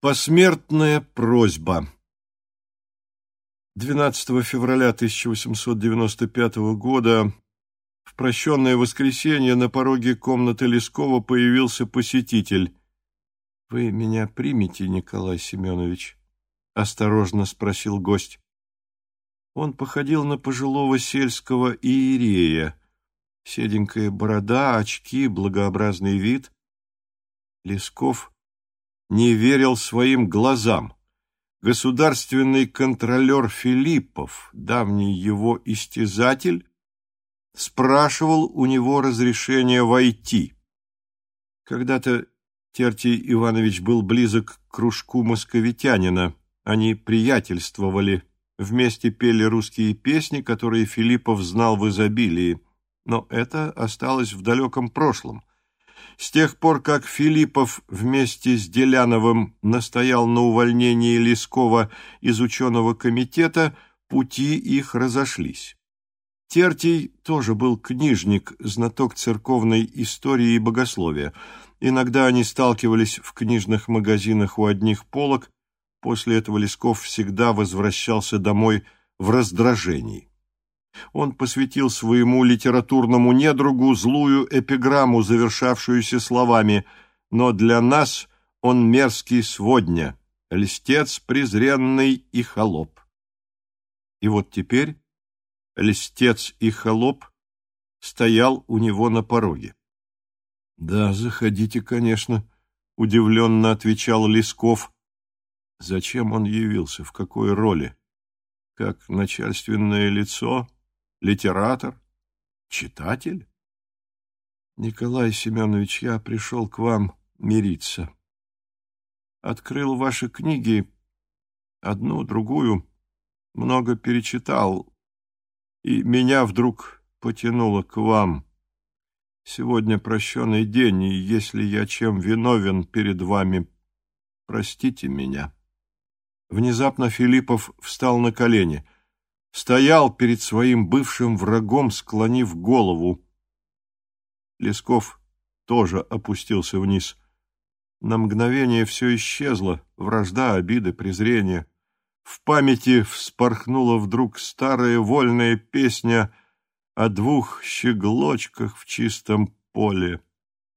Посмертная просьба 12 февраля 1895 года в прощенное воскресенье на пороге комнаты Лескова появился посетитель. — Вы меня примете, Николай Семенович? — осторожно спросил гость. Он походил на пожилого сельского иерея. Седенькая борода, очки, благообразный вид. Лесков не верил своим глазам. Государственный контролер Филиппов, давний его истязатель, спрашивал у него разрешения войти. Когда-то Тертий Иванович был близок к кружку московитянина. Они приятельствовали, вместе пели русские песни, которые Филиппов знал в изобилии, но это осталось в далеком прошлом. С тех пор, как Филиппов вместе с Деляновым настоял на увольнении Лескова из ученого комитета, пути их разошлись. Тертий тоже был книжник, знаток церковной истории и богословия. Иногда они сталкивались в книжных магазинах у одних полок, после этого Лесков всегда возвращался домой в раздражении он посвятил своему литературному недругу злую эпиграмму, завершавшуюся словами «Но для нас он мерзкий сводня, льстец презренный и холоп». И вот теперь льстец и холоп стоял у него на пороге. «Да, заходите, конечно», — удивленно отвечал Лесков. «Зачем он явился? В какой роли? Как начальственное лицо?» Литератор? Читатель? Николай Семенович, я пришел к вам мириться. Открыл ваши книги, одну, другую, много перечитал, и меня вдруг потянуло к вам. Сегодня прощенный день, и если я чем виновен перед вами, простите меня. Внезапно Филиппов встал на колени — стоял перед своим бывшим врагом, склонив голову. Лесков тоже опустился вниз. На мгновение все исчезло, вражда, обиды, презрение. В памяти вспорхнула вдруг старая вольная песня о двух щеглочках в чистом поле.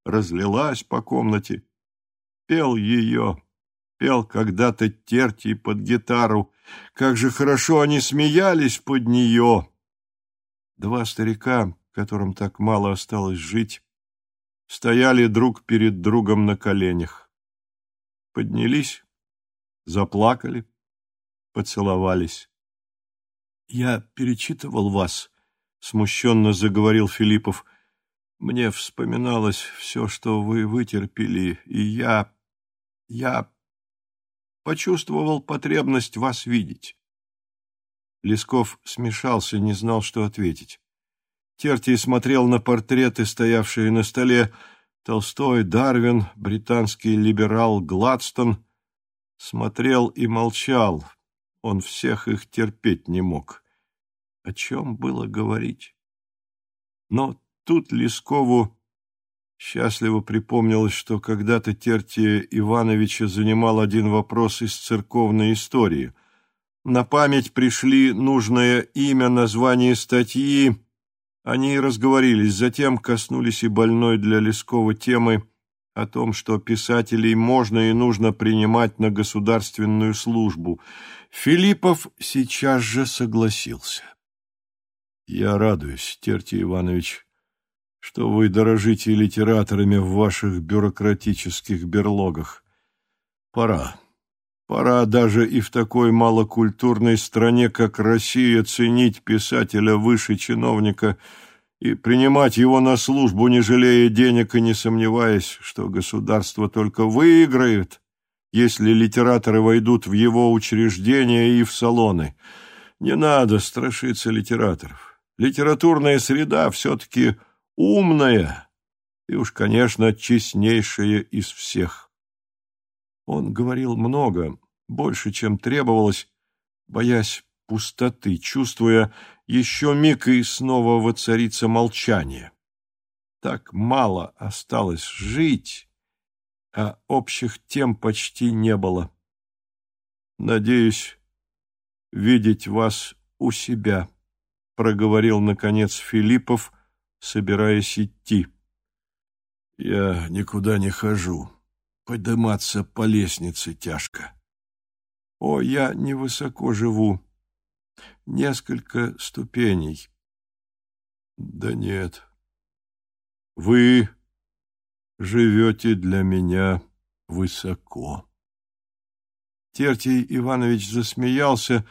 Разлилась по комнате. Пел ее пел когда-то Тертий под гитару. Как же хорошо они смеялись под нее! Два старика, которым так мало осталось жить, стояли друг перед другом на коленях. Поднялись, заплакали, поцеловались. — Я перечитывал вас, — смущенно заговорил Филиппов. — Мне вспоминалось все, что вы вытерпели, и я... я почувствовал потребность вас видеть. Лесков смешался, не знал, что ответить. Тертий смотрел на портреты, стоявшие на столе. Толстой, Дарвин, британский либерал Гладстон. Смотрел и молчал. Он всех их терпеть не мог. О чем было говорить? Но тут Лескову Счастливо припомнилось, что когда-то Тертия Ивановича занимал один вопрос из церковной истории. На память пришли нужное имя, название статьи. Они разговорились, затем коснулись и больной для Лескова темы о том, что писателей можно и нужно принимать на государственную службу. Филиппов сейчас же согласился. «Я радуюсь, Тертий Иванович», что вы дорожите литераторами в ваших бюрократических берлогах. Пора. Пора даже и в такой малокультурной стране, как Россия, ценить писателя выше чиновника и принимать его на службу, не жалея денег и не сомневаясь, что государство только выиграет, если литераторы войдут в его учреждения и в салоны. Не надо страшиться литераторов. Литературная среда все-таки умная и уж, конечно, честнейшая из всех. Он говорил много, больше, чем требовалось, боясь пустоты, чувствуя еще миг и снова воцарится молчание. Так мало осталось жить, а общих тем почти не было. Надеюсь видеть вас у себя, проговорил наконец Филиппов, собираясь идти. Я никуда не хожу. Подниматься по лестнице тяжко. О, я невысоко живу. Несколько ступеней. Да нет. Вы живете для меня высоко. Тертий Иванович засмеялся,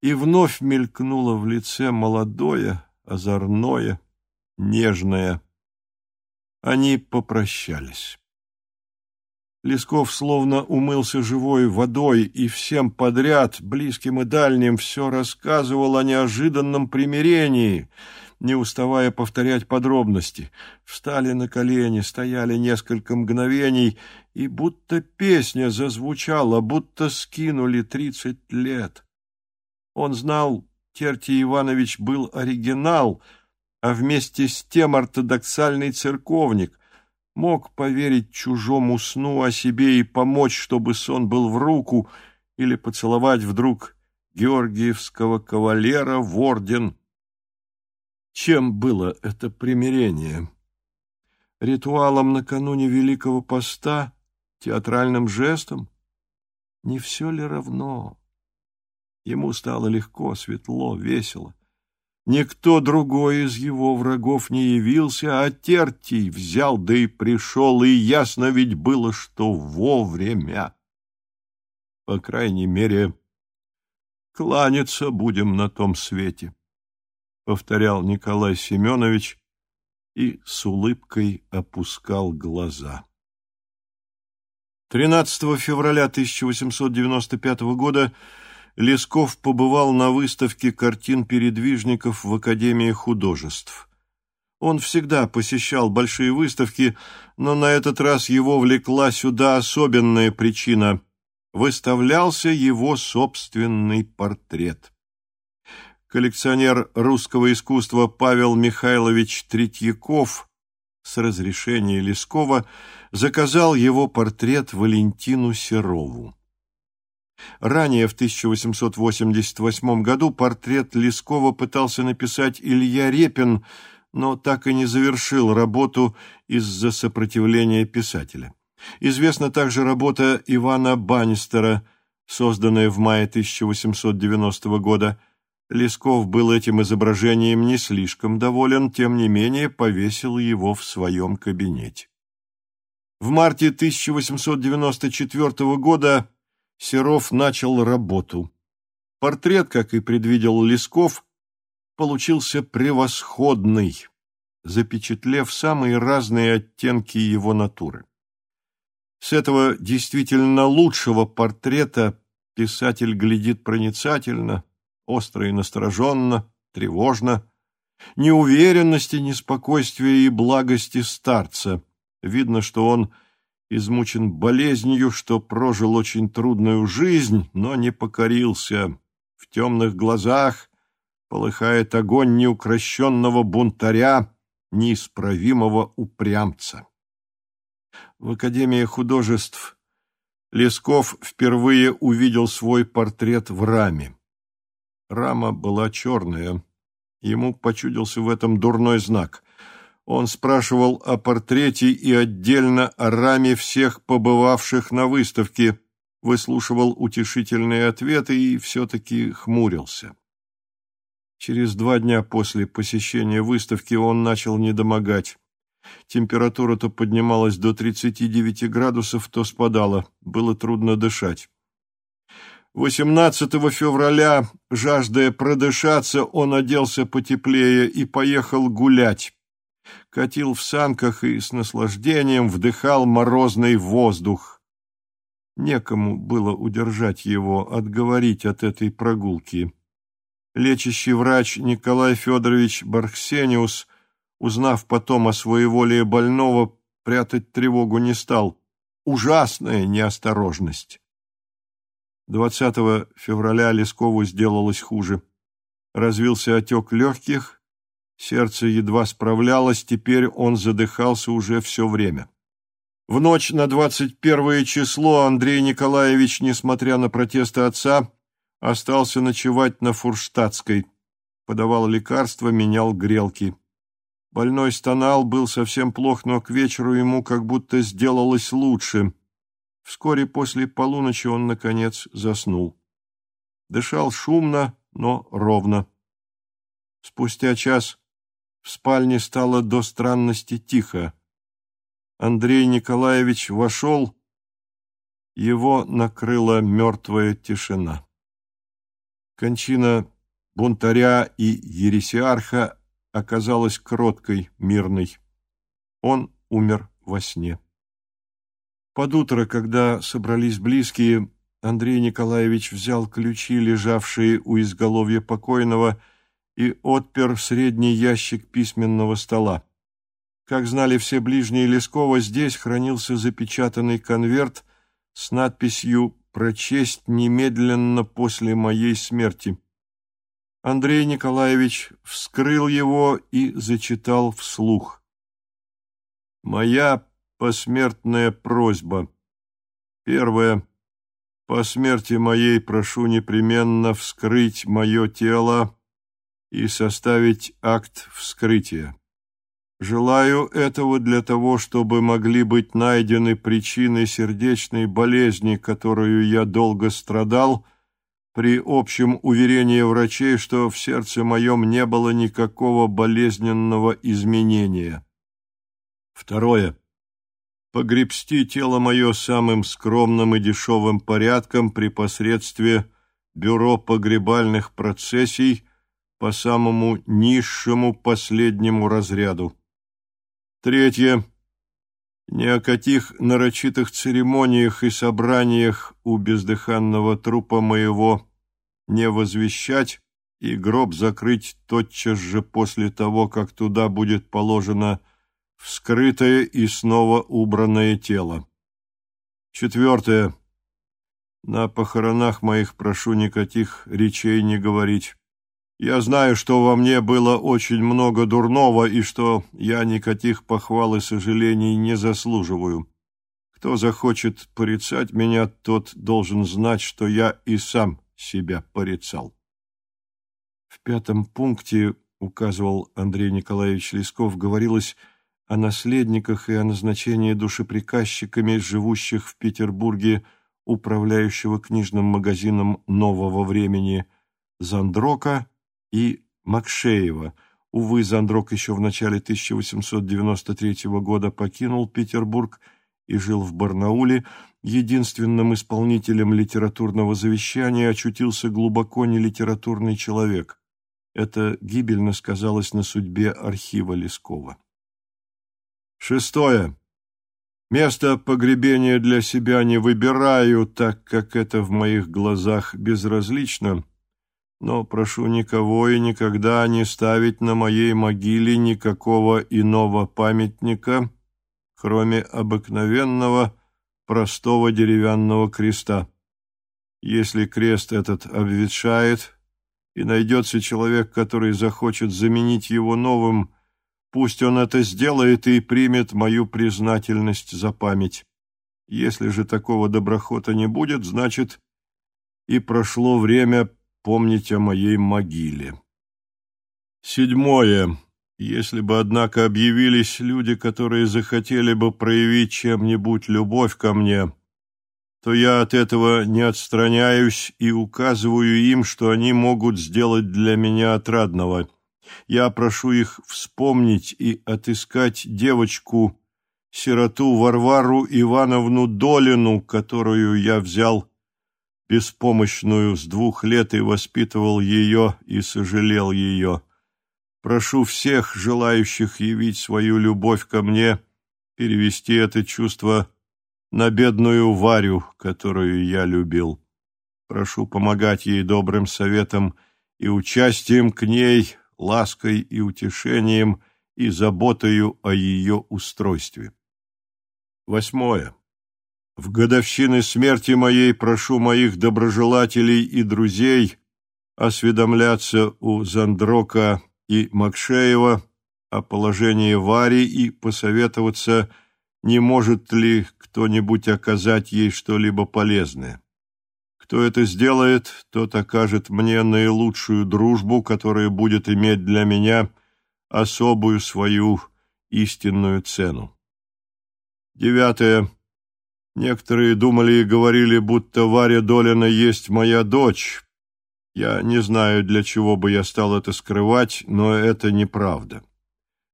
и вновь мелькнуло в лице молодое, озорное, нежное. Они попрощались. Лесков словно умылся живой водой и всем подряд, близким и дальним, все рассказывал о неожиданном примирении, не уставая повторять подробности. Встали на колени, стояли несколько мгновений, и будто песня зазвучала, будто скинули тридцать лет. Он знал, Тертий Иванович был оригинал, а вместе с тем ортодоксальный церковник — мог поверить чужому сну о себе и помочь, чтобы сон был в руку, или поцеловать вдруг георгиевского кавалера в орден. Чем было это примирение? Ритуалом накануне Великого Поста? Театральным жестом? Не все ли равно? Ему стало легко, светло, весело. Никто другой из его врагов не явился, а Тертий взял, да и пришел, и ясно ведь было, что вовремя. По крайней мере, кланяться будем на том свете, — повторял Николай Семенович и с улыбкой опускал глаза. 13 февраля 1895 года Лесков побывал на выставке картин передвижников в Академии художеств. Он всегда посещал большие выставки, но на этот раз его влекла сюда особенная причина. Выставлялся его собственный портрет. Коллекционер русского искусства Павел Михайлович Третьяков с разрешения Лескова заказал его портрет Валентину Серову. Ранее, в 1888 году, портрет Лескова пытался написать Илья Репин, но так и не завершил работу из-за сопротивления писателя. Известна также работа Ивана Баннистера, созданная в мае 1890 года. Лесков был этим изображением не слишком доволен, тем не менее повесил его в своем кабинете. В марте 1894 года Серов начал работу. Портрет, как и предвидел Лесков, получился превосходный, запечатлев самые разные оттенки его натуры. С этого действительно лучшего портрета писатель глядит проницательно, остро и настороженно, тревожно, неуверенности, неспокойствия и благости старца. Видно, что он – измучен болезнью, что прожил очень трудную жизнь, но не покорился. В темных глазах полыхает огонь неукрощенного бунтаря, неисправимого упрямца. В Академии художеств Лесков впервые увидел свой портрет в раме. Рама была черная. Ему почудился в этом дурной знак. Он спрашивал о портрете и отдельно о раме всех побывавших на выставке, выслушивал утешительные ответы и все-таки хмурился. Через два дня после посещения выставки он начал недомогать. Температура то поднималась до 39 градусов, то спадала. Было трудно дышать. 18 февраля, жаждая продышаться, он оделся потеплее и поехал гулять катил в санках и с наслаждением вдыхал морозный воздух. Некому было удержать его, отговорить от этой прогулки. Лечащий врач Николай Федорович Бархсениус, узнав потом о своеволии больного, прятать тревогу не стал. Ужасная неосторожность. 20 февраля Лескову сделалось хуже. Развился отек легких, Сердце едва справлялось, теперь он задыхался уже все время. В ночь на 21 число Андрей Николаевич, несмотря на протесты отца, остался ночевать на Фурштадтской. Подавал лекарства, менял грелки. Больной стонал, был совсем плох, но к вечеру ему как будто сделалось лучше. Вскоре после полуночи он, наконец, заснул. Дышал шумно, но ровно. Спустя час в спальне стало до странности тихо. Андрей Николаевич вошел, его накрыла мертвая тишина. Кончина бунтаря и ересиарха оказалась кроткой, мирной. Он умер во сне. Под утро, когда собрались близкие, Андрей Николаевич взял ключи, лежавшие у изголовья покойного, и отпер средний ящик письменного стола. Как знали все ближние Лескова, здесь хранился запечатанный конверт с надписью «Прочесть немедленно после моей смерти». Андрей Николаевич вскрыл его и зачитал вслух. «Моя посмертная просьба. Первое. По смерти моей прошу непременно вскрыть мое тело и составить акт вскрытия. Желаю этого для того, чтобы могли быть найдены причины сердечной болезни, которую я долго страдал, при общем уверении врачей, что в сердце моем не было никакого болезненного изменения. Второе погребсти тело мое самым скромным и дешевым порядком при посредстве бюро погребальных процессий по самому низшему последнему разряду. Третье. Ни о каких нарочитых церемониях и собраниях у бездыханного трупа моего не возвещать и гроб закрыть тотчас же после того, как туда будет положено вскрытое и снова убранное тело. Четвертое. На похоронах моих прошу никаких речей не говорить. Я знаю, что во мне было очень много дурного и что я никаких похвал и сожалений не заслуживаю. Кто захочет порицать меня, тот должен знать, что я и сам себя порицал. В пятом пункте, указывал Андрей Николаевич Лесков, говорилось о наследниках и о назначении душеприказчиками, живущих в Петербурге, управляющего книжным магазином «Нового времени» Зандрока и Макшеева. Увы, Зандрок еще в начале 1893 года покинул Петербург и жил в Барнауле. Единственным исполнителем литературного завещания очутился глубоко нелитературный человек. Это гибельно сказалось на судьбе архива Лескова. Шестое. Место погребения для себя не выбираю, так как это в моих глазах безразлично, но прошу никого и никогда не ставить на моей могиле никакого иного памятника, кроме обыкновенного простого деревянного креста. Если крест этот обветшает, и найдется человек, который захочет заменить его новым, Пусть он это сделает и примет мою признательность за память. Если же такого доброхота не будет, значит, и прошло время помнить о моей могиле. Седьмое. Если бы, однако, объявились люди, которые захотели бы проявить чем-нибудь любовь ко мне, то я от этого не отстраняюсь и указываю им, что они могут сделать для меня отрадного. Я прошу их вспомнить и отыскать девочку, сироту Варвару Ивановну Долину, которую я взял беспомощную с двух лет и воспитывал ее и сожалел ее. Прошу всех желающих явить свою любовь ко мне, перевести это чувство на бедную Варю, которую я любил. Прошу помогать ей добрым советом и участием к ней лаской и утешением и заботою о ее устройстве. Восьмое. В годовщины смерти моей прошу моих доброжелателей и друзей осведомляться у Зандрока и Макшеева о положении Вари и посоветоваться, не может ли кто-нибудь оказать ей что-либо полезное. Кто это сделает, тот окажет мне наилучшую дружбу, которая будет иметь для меня особую свою истинную цену. Девятое. Некоторые думали и говорили, будто Варя Долина есть моя дочь. Я не знаю, для чего бы я стал это скрывать, но это неправда.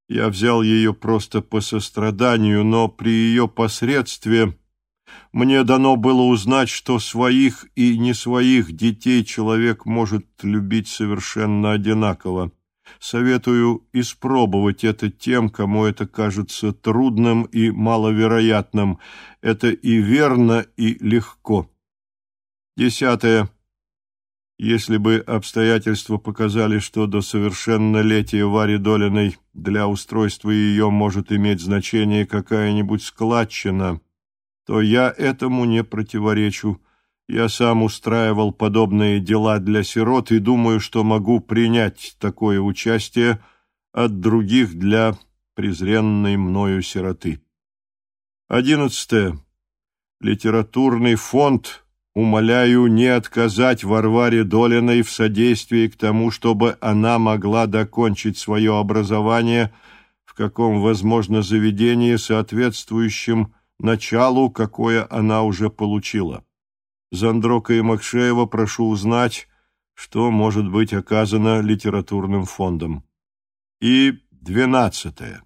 Я взял ее просто по состраданию, но при ее посредстве мне дано было узнать, что своих и не своих детей человек может любить совершенно одинаково. Советую испробовать это тем, кому это кажется трудным и маловероятным. Это и верно, и легко. Десятое. Если бы обстоятельства показали, что до совершеннолетия Вари Долиной для устройства ее может иметь значение какая-нибудь складчина, то я этому не противоречу. Я сам устраивал подобные дела для сирот и думаю, что могу принять такое участие от других для презренной мною сироты. Одиннадцатое. Литературный фонд умоляю не отказать Варваре Долиной в содействии к тому, чтобы она могла докончить свое образование в каком возможно заведении, соответствующем началу, какое она уже получила. Зандрока и Макшеева прошу узнать, что может быть оказано литературным фондом. И двенадцатое.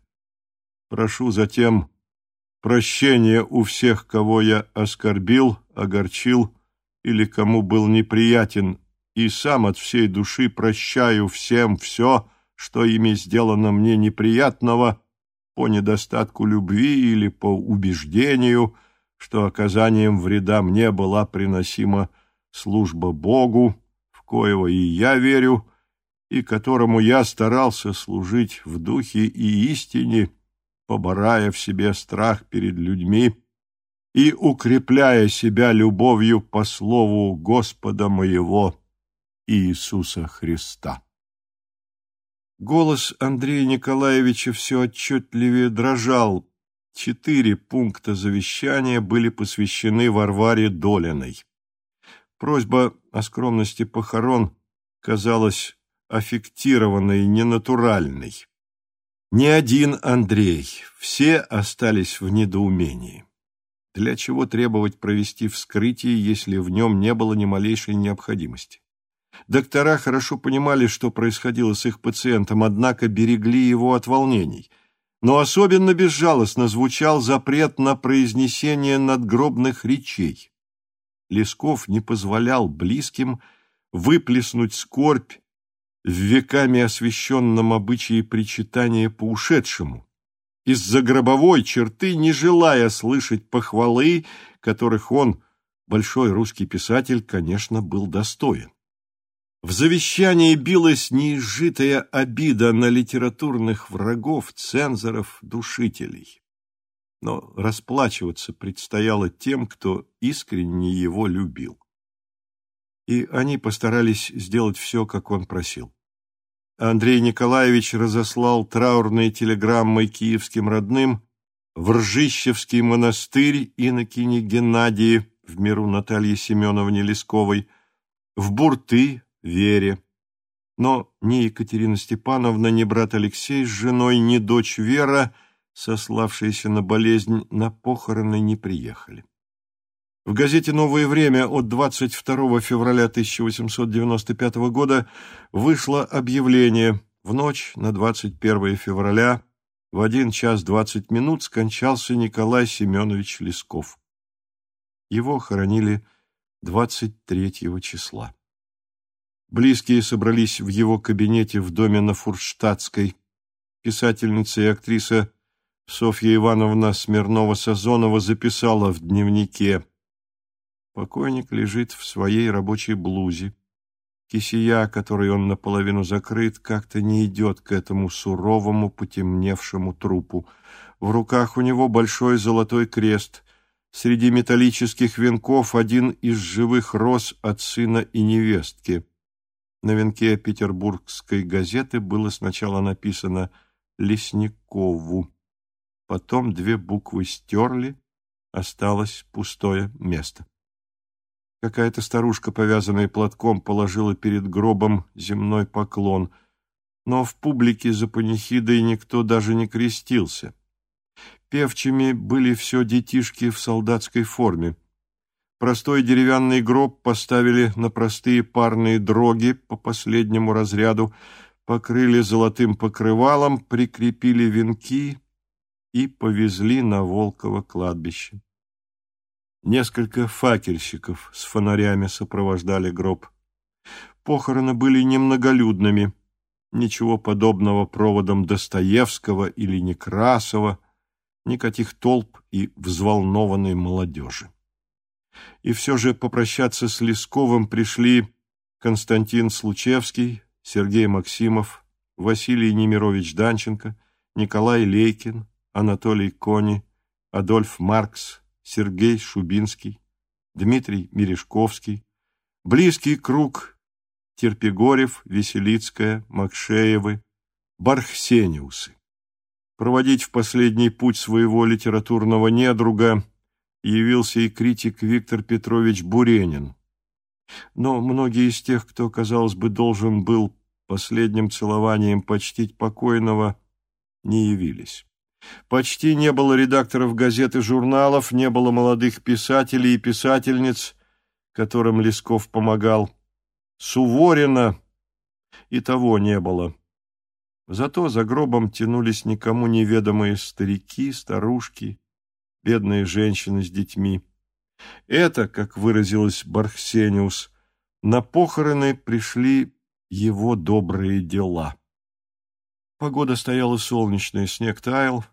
Прошу затем прощения у всех, кого я оскорбил, огорчил или кому был неприятен, и сам от всей души прощаю всем все, что ими сделано мне неприятного по недостатку любви или по убеждению – что оказанием вреда мне была приносима служба Богу, в коего и я верю, и которому я старался служить в духе и истине, поборая в себе страх перед людьми и укрепляя себя любовью по слову Господа моего Иисуса Христа. Голос Андрея Николаевича все отчетливее дрожал, Четыре пункта завещания были посвящены Варваре Долиной. Просьба о скромности похорон казалась аффектированной, ненатуральной. Не один Андрей, все остались в недоумении. Для чего требовать провести вскрытие, если в нем не было ни малейшей необходимости? Доктора хорошо понимали, что происходило с их пациентом, однако берегли его от волнений – но особенно безжалостно звучал запрет на произнесение надгробных речей. Лесков не позволял близким выплеснуть скорбь в веками освященном обычае причитания по ушедшему, из-за гробовой черты не желая слышать похвалы, которых он, большой русский писатель, конечно, был достоин. В завещании билась неизжитая обида на литературных врагов, цензоров, душителей. Но расплачиваться предстояло тем, кто искренне его любил. И они постарались сделать все, как он просил. Андрей Николаевич разослал траурные телеграммы киевским родным в Ржищевский монастырь инокини Геннадии в миру Натальи Семеновне Лесковой, в Бурты Вере. Но ни Екатерина Степановна, ни брат Алексей с женой, ни дочь Вера, сославшиеся на болезнь, на похороны не приехали. В газете «Новое время» от 22 февраля 1895 года вышло объявление «В ночь на 21 февраля в 1 час 20 минут скончался Николай Семенович Лесков». Его хоронили 23 числа. Близкие собрались в его кабинете в доме на Фурштадтской. Писательница и актриса Софья Ивановна Смирнова-Сазонова записала в дневнике «Покойник лежит в своей рабочей блузе. Кисия, которой он наполовину закрыт, как-то не идет к этому суровому, потемневшему трупу. В руках у него большой золотой крест. Среди металлических венков один из живых роз от сына и невестки». На венке петербургской газеты было сначала написано «Лесникову». потом две буквы стерли, осталось пустое место. Какая-то старушка, повязанная платком, положила перед гробом земной поклон, но в публике за панихидой никто даже не крестился. Певчими были все детишки в солдатской форме. Простой деревянный гроб поставили на простые парные дроги по последнему разряду, покрыли золотым покрывалом, прикрепили венки и повезли на Волково кладбище. Несколько факельщиков с фонарями сопровождали гроб. Похороны были немноголюдными, ничего подобного проводам Достоевского или Некрасова, никаких толп и взволнованной молодежи. И все же попрощаться с Лесковым пришли Константин Случевский, Сергей Максимов, Василий Немирович Данченко, Николай Лейкин, Анатолий Кони, Адольф Маркс, Сергей Шубинский, Дмитрий Мережковский, близкий круг Терпигорев, Веселицкая, Макшеевы, Бархсениусы. Проводить в последний путь своего литературного недруга – явился и критик Виктор Петрович Буренин. Но многие из тех, кто, казалось бы, должен был последним целованием почтить покойного, не явились. Почти не было редакторов газет и журналов, не было молодых писателей и писательниц, которым Лесков помогал. Суворина и того не было. Зато за гробом тянулись никому неведомые старики, старушки, бедные женщины с детьми. Это, как выразилась Бархсениус, на похороны пришли его добрые дела. Погода стояла солнечная, снег таял,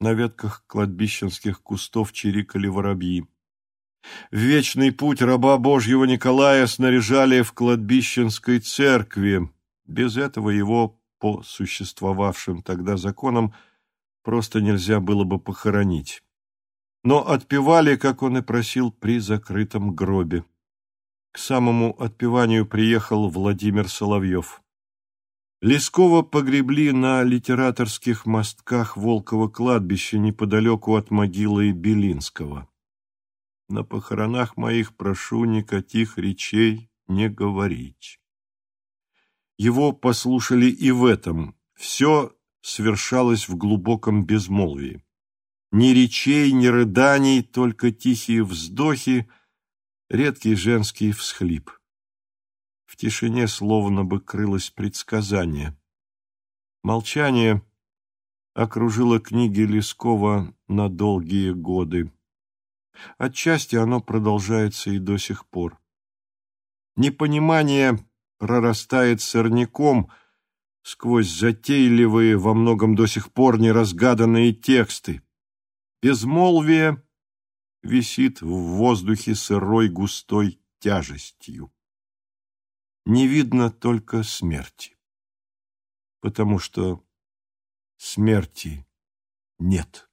на ветках кладбищенских кустов чирикали воробьи. В вечный путь раба Божьего Николая снаряжали в кладбищенской церкви. Без этого его, по существовавшим тогда законам, просто нельзя было бы похоронить но отпевали, как он и просил, при закрытом гробе. К самому отпеванию приехал Владимир Соловьев. Лескова погребли на литераторских мостках Волкова кладбища неподалеку от могилы Белинского. На похоронах моих прошу никаких речей не говорить. Его послушали и в этом. Все свершалось в глубоком безмолвии. Ни речей, ни рыданий, только тихие вздохи, редкий женский всхлип. В тишине словно бы крылось предсказание. Молчание окружило книги Лескова на долгие годы. Отчасти оно продолжается и до сих пор. Непонимание прорастает сорняком сквозь затейливые, во многом до сих пор неразгаданные тексты. Безмолвие висит в воздухе сырой густой тяжестью. Не видно только смерти, потому что смерти нет.